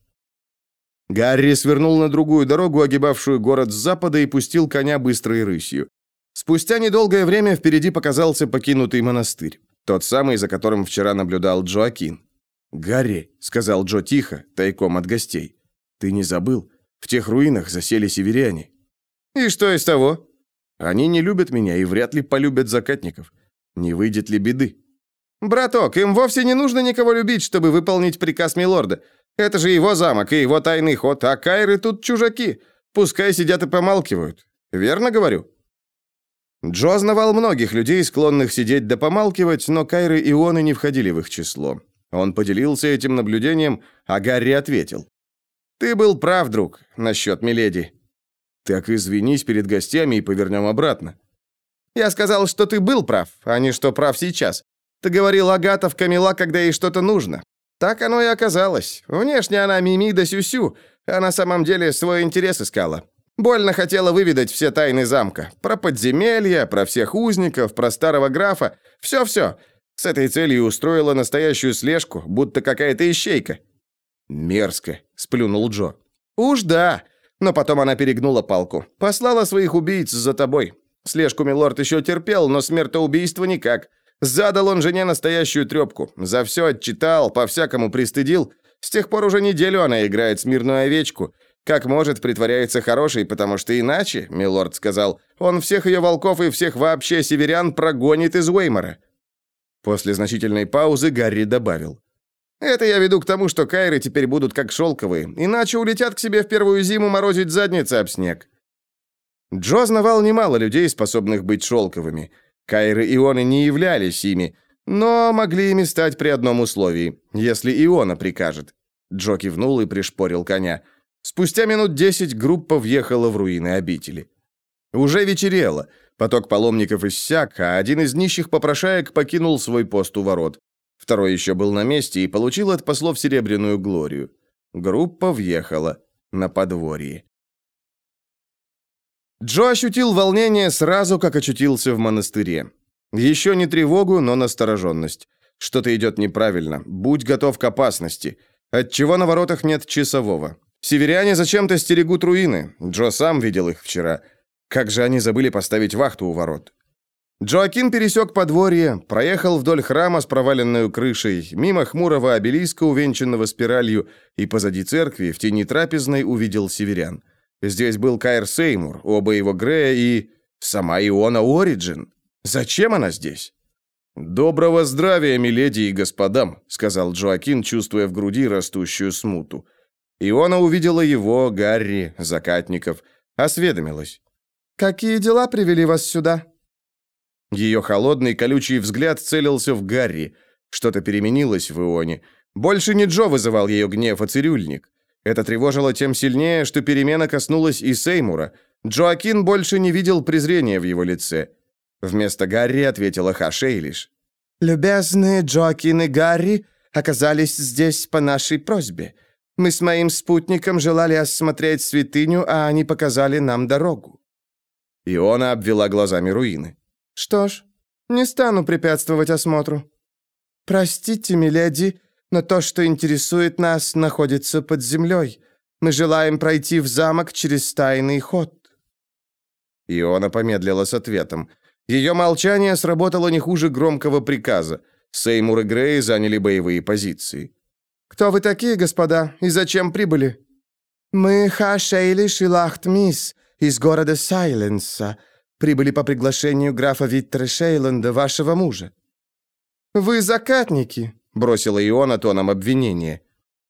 Гарри свернул на другую дорогу, огибавшую город с запада, и пустил коня быстрой рысью. Спустя недолгое время впереди показался покинутый монастырь. Тот самый, за которым вчера наблюдал Джоакин. «Гарри», — сказал Джо тихо, тайком от гостей, — «ты не забыл? В тех руинах засели северяне». «И что из того?» «Они не любят меня и вряд ли полюбят закатников. Не выйдет ли беды?» «Браток, им вовсе не нужно никого любить, чтобы выполнить приказ милорда. Это же его замок и его тайный ход, а кайры тут чужаки. Пускай сидят и помалкивают. Верно говорю?» Джо знавал многих людей, склонных сидеть да помалкивать, но Кайры и Ионы не входили в их число. Он поделился этим наблюдением, а Гарри ответил. «Ты был прав, друг, насчет Миледи. Так извинись перед гостями и повернем обратно». «Я сказал, что ты был прав, а не что прав сейчас. Ты говорил, Агата в когда ей что-то нужно. Так оно и оказалось. Внешне она мими да сюсю, а на самом деле свой интерес искала. Больно хотела выведать все тайны замка. Про подземелья, про всех узников, про старого графа. Все-все. С этой целью устроила настоящую слежку, будто какая-то ищейка». «Мерзко», — сплюнул Джо. «Уж да. Но потом она перегнула палку. Послала своих убийц за тобой. Слежку Милорд еще терпел, но смертоубийство никак. Задал он жене настоящую трепку. За все отчитал, по-всякому пристыдил. С тех пор уже неделю она играет смирную овечку. Как может, притворяется хорошей, потому что иначе, Милорд сказал, он всех ее волков и всех вообще северян прогонит из Уэймора. После значительной паузы Гарри добавил. «Это я веду к тому, что кайры теперь будут как шелковые, иначе улетят к себе в первую зиму морозить задницы об снег». Джо знавал немало людей, способных быть шелковыми. Кайры Ионы не являлись ими, но могли ими стать при одном условии, если Иона прикажет. Джо кивнул и пришпорил коня. Спустя минут десять группа въехала в руины обители. Уже вечерело, поток паломников иссяк, а один из нищих попрошаек покинул свой пост у ворот. Второй еще был на месте и получил от послов серебряную глорию. Группа въехала на подворье. Джо ощутил волнение сразу, как очутился в монастыре. Еще не тревогу, но настороженность. Что-то идет неправильно. Будь готов к опасности. Отчего на воротах нет часового? Северяне зачем-то стерегут руины. Джо сам видел их вчера. Как же они забыли поставить вахту у ворот? Джоакин пересек подворье, проехал вдоль храма с проваленной крышей, мимо хмурого обелиска, увенчанного спиралью, и позади церкви, в тени трапезной, увидел северян. Здесь был Кайр Сеймур, оба его Грея и... сама Иона Ориджин. Зачем она здесь? «Доброго здравия, миледи и господам», — сказал Джоакин, чувствуя в груди растущую смуту. Иона увидела его, Гарри, Закатников, осведомилась. «Какие дела привели вас сюда?» Ее холодный колючий взгляд целился в Гарри. Что-то переменилось в Ионе. Больше не Джо вызывал ее гнев, а цирюльник. Это тревожило тем сильнее, что перемена коснулась и Сеймура. Джоакин больше не видел презрения в его лице. Вместо Гарри ответила Хашейлиш. «Любезные Джоакин и Гарри оказались здесь по нашей просьбе. Мы с моим спутником желали осмотреть святыню, а они показали нам дорогу». Иона обвела глазами руины. «Что ж, не стану препятствовать осмотру. Простите, миледи, но то, что интересует нас, находится под землей. Мы желаем пройти в замок через тайный ход». Иона помедлила с ответом. Ее молчание сработало не хуже громкого приказа. Сеймур и Грей заняли боевые позиции. «Кто вы такие, господа, и зачем прибыли?» «Мы Ха Шейлиш и Лахт Мисс из города Сайленса. Прибыли по приглашению графа Виттера Шейланда, вашего мужа». «Вы закатники», бросила Иона тоном обвинения.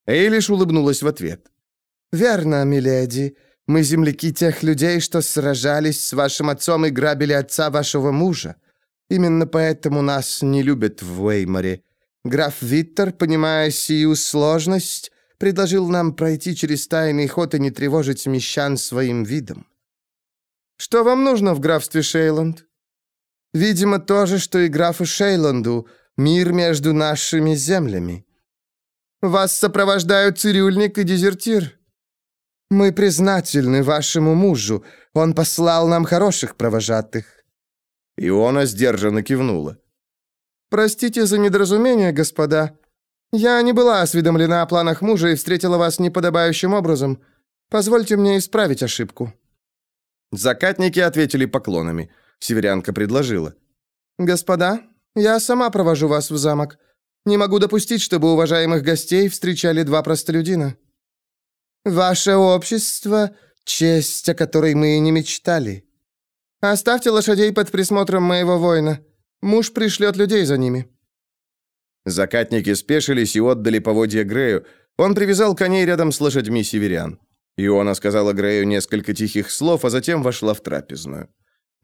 Эйлиш улыбнулась в ответ. «Верно, миледи. Мы земляки тех людей, что сражались с вашим отцом и грабили отца вашего мужа. Именно поэтому нас не любят в Уэйморе. Граф Виттер, понимая сию сложность, предложил нам пройти через тайный ход и не тревожить мещан своим видом». «Что вам нужно в графстве Шейланд?» «Видимо, то же, что и графу Шейланду, Мир между нашими землями. Вас сопровождают цирюльник и дезертир. Мы признательны вашему мужу. Он послал нам хороших провожатых». Иона сдержанно кивнула. «Простите за недоразумение, господа. Я не была осведомлена о планах мужа и встретила вас неподобающим образом. Позвольте мне исправить ошибку». Закатники ответили поклонами. Северянка предложила. «Господа, я сама провожу вас в замок. Не могу допустить, чтобы уважаемых гостей встречали два простолюдина. Ваше общество — честь, о которой мы и не мечтали. Оставьте лошадей под присмотром моего воина. Муж пришлет людей за ними». Закатники спешились и отдали поводья Грею. Он привязал коней рядом с лошадьми северян. Иона сказала Грею несколько тихих слов, а затем вошла в трапезную.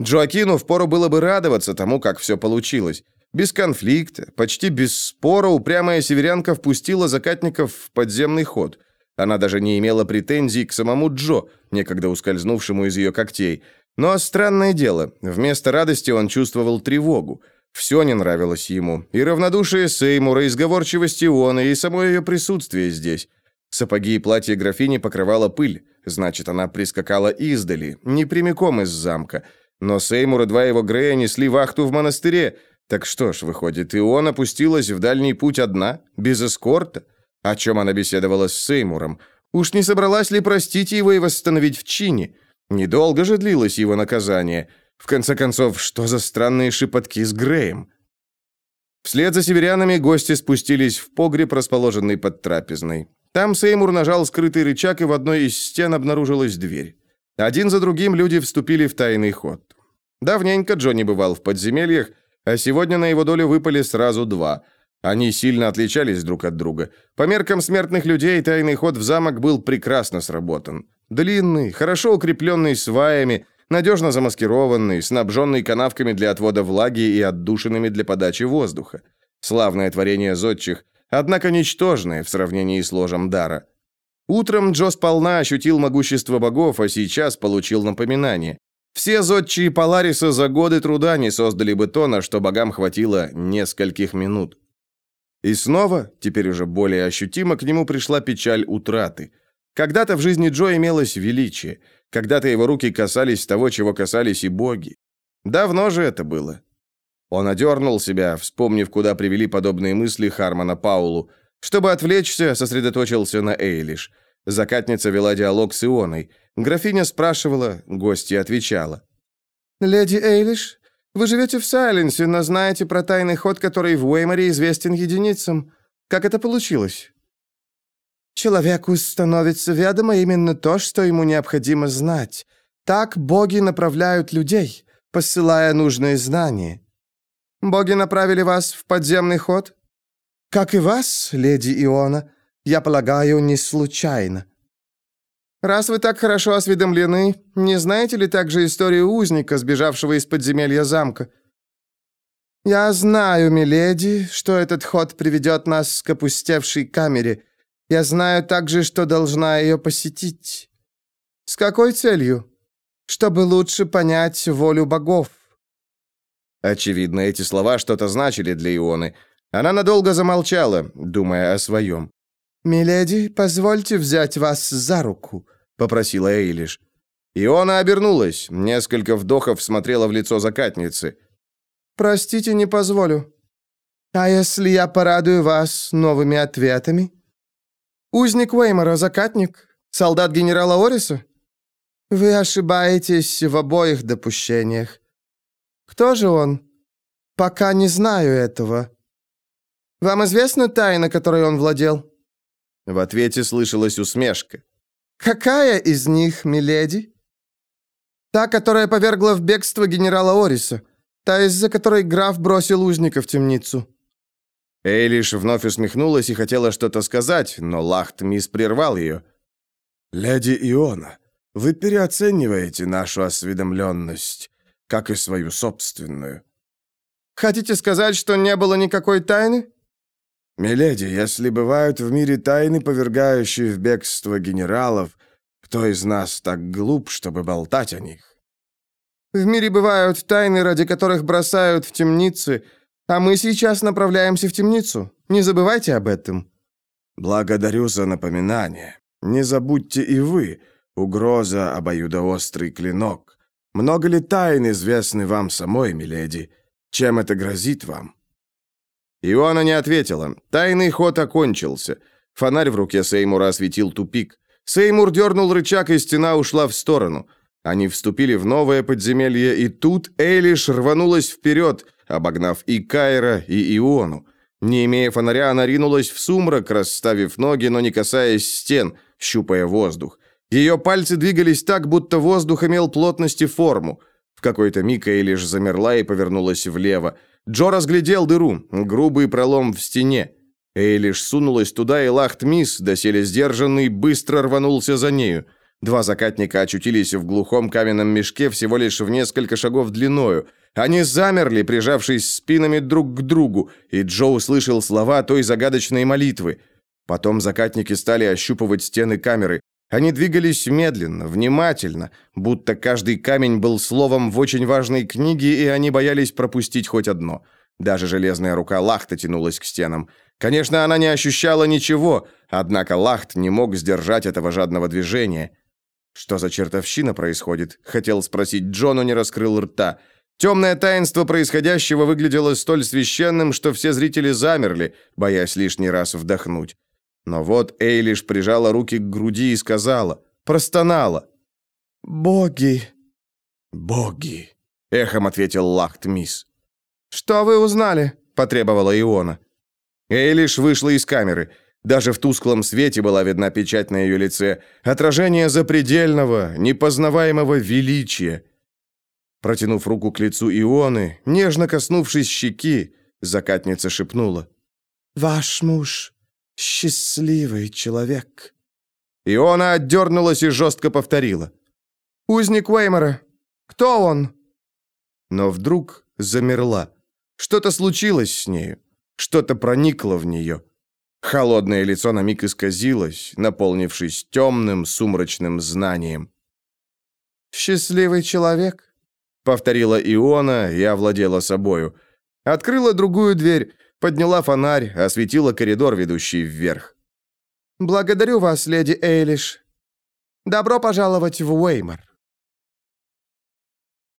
Джоакину впору было бы радоваться тому, как все получилось. Без конфликта, почти без спора упрямая северянка впустила закатников в подземный ход. Она даже не имела претензий к самому Джо, некогда ускользнувшему из ее когтей. Но странное дело, вместо радости он чувствовал тревогу. Все не нравилось ему. И равнодушие Сеймура, и сговорчивость Иона, и само ее присутствие здесь. Сапоги и платье графини покрывала пыль. Значит, она прискакала издали, не прямиком из замка. Но Сеймур и два его Грея несли вахту в монастыре, так что ж, выходит, и он опустилась в дальний путь одна, без эскорта? О чем она беседовала с Сеймуром? Уж не собралась ли простить его и восстановить в чине? Недолго же длилось его наказание. В конце концов, что за странные шепотки с Греем? Вслед за северянами гости спустились в погреб, расположенный под трапезной. Там Сеймур нажал скрытый рычаг, и в одной из стен обнаружилась дверь. Один за другим люди вступили в тайный ход. Давненько Джонни бывал в подземельях, а сегодня на его долю выпали сразу два. Они сильно отличались друг от друга. По меркам смертных людей тайный ход в замок был прекрасно сработан. Длинный, хорошо укрепленный сваями, надежно замаскированный, снабженный канавками для отвода влаги и отдушинами для подачи воздуха. Славное творение зодчих, однако ничтожное в сравнении с ложем дара. Утром Джо сполна ощутил могущество богов, а сейчас получил напоминание. Все зодчие Полариса за годы труда не создали бы то, на что богам хватило нескольких минут. И снова, теперь уже более ощутимо, к нему пришла печаль утраты. Когда-то в жизни Джо имелось величие, когда-то его руки касались того, чего касались и боги. Давно же это было. Он одернул себя, вспомнив, куда привели подобные мысли Хармона Паулу. Чтобы отвлечься, сосредоточился на Эйлиш. Закатница вела диалог с Ионой. Графиня спрашивала, гостья отвечала. «Леди Эйлиш, вы живете в Сайленсе, но знаете про тайный ход, который в Уэйморе известен единицам. Как это получилось?» «Человеку становится ведомо именно то, что ему необходимо знать. Так боги направляют людей, посылая нужные знания. Боги направили вас в подземный ход?» «Как и вас, леди Иона, я полагаю, не случайно». «Раз вы так хорошо осведомлены, не знаете ли также историю узника, сбежавшего из подземелья замка?» «Я знаю, миледи, что этот ход приведет нас к опустевшей камере. Я знаю также, что должна ее посетить. С какой целью? Чтобы лучше понять волю богов». Очевидно, эти слова что-то значили для Ионы. Она надолго замолчала, думая о своем. «Миледи, позвольте взять вас за руку». — попросила Эйлиш. Иона обернулась, несколько вдохов смотрела в лицо закатницы. «Простите, не позволю. А если я порадую вас новыми ответами? Узник Уэймора, закатник, солдат генерала Ориса? Вы ошибаетесь в обоих допущениях. Кто же он? Пока не знаю этого. Вам известна тайна, которой он владел?» В ответе слышалась усмешка. «Какая из них, миледи?» «Та, которая повергла в бегство генерала Ориса. Та, из-за которой граф бросил узника в темницу». Эйлиш вновь усмехнулась и хотела что-то сказать, но Лахт мисс прервал ее. «Леди Иона, вы переоцениваете нашу осведомленность, как и свою собственную». «Хотите сказать, что не было никакой тайны?» «Миледи, если бывают в мире тайны, повергающие в бегство генералов, кто из нас так глуп, чтобы болтать о них?» «В мире бывают тайны, ради которых бросают в темницы, а мы сейчас направляемся в темницу. Не забывайте об этом». «Благодарю за напоминание. Не забудьте и вы. Угроза обоюдоострый клинок. Много ли тайн известны вам самой, миледи? Чем это грозит вам?» Иоанна не ответила. Тайный ход окончился. Фонарь в руке Сеймура осветил тупик. Сеймур дернул рычаг, и стена ушла в сторону. Они вступили в новое подземелье, и тут Эйлиш рванулась вперед, обогнав и Кайра, и Иону. Не имея фонаря, она ринулась в сумрак, расставив ноги, но не касаясь стен, щупая воздух. Ее пальцы двигались так, будто воздух имел плотность и форму. В какой-то миг Эйлиш замерла и повернулась влево. Джо разглядел дыру, грубый пролом в стене. Эйлиш сунулась туда, и Лахт-Мисс, доселе сдержанный, быстро рванулся за нею. Два закатника очутились в глухом каменном мешке всего лишь в несколько шагов длиною. Они замерли, прижавшись спинами друг к другу, и Джо услышал слова той загадочной молитвы. Потом закатники стали ощупывать стены камеры. Они двигались медленно, внимательно, будто каждый камень был словом в очень важной книге, и они боялись пропустить хоть одно. Даже железная рука Лахта тянулась к стенам. Конечно, она не ощущала ничего, однако Лахт не мог сдержать этого жадного движения. «Что за чертовщина происходит?» — хотел спросить Джо, но не раскрыл рта. Темное таинство происходящего выглядело столь священным, что все зрители замерли, боясь лишний раз вдохнуть. Но вот Эйлиш прижала руки к груди и сказала, простонала. «Боги!» «Боги!» эхом ответил Лахт Мисс. «Что вы узнали?» — потребовала Иона. Эйлиш вышла из камеры. Даже в тусклом свете была видна печать на ее лице, отражение запредельного, непознаваемого величия. Протянув руку к лицу Ионы, нежно коснувшись щеки, закатница шепнула. «Ваш муж — счастливый человек». Иона отдернулась и жестко повторила. «Узник Уэймора. Кто он?» Но вдруг замерла. Что-то случилось с нею. Что-то проникло в нее. Холодное лицо на миг исказилось, наполнившись темным, сумрачным знанием. «Счастливый человек», — повторила Иона и овладела собою. Открыла другую дверь, подняла фонарь, осветила коридор, ведущий вверх. «Благодарю вас, леди Эйлиш. Добро пожаловать в Уэймор».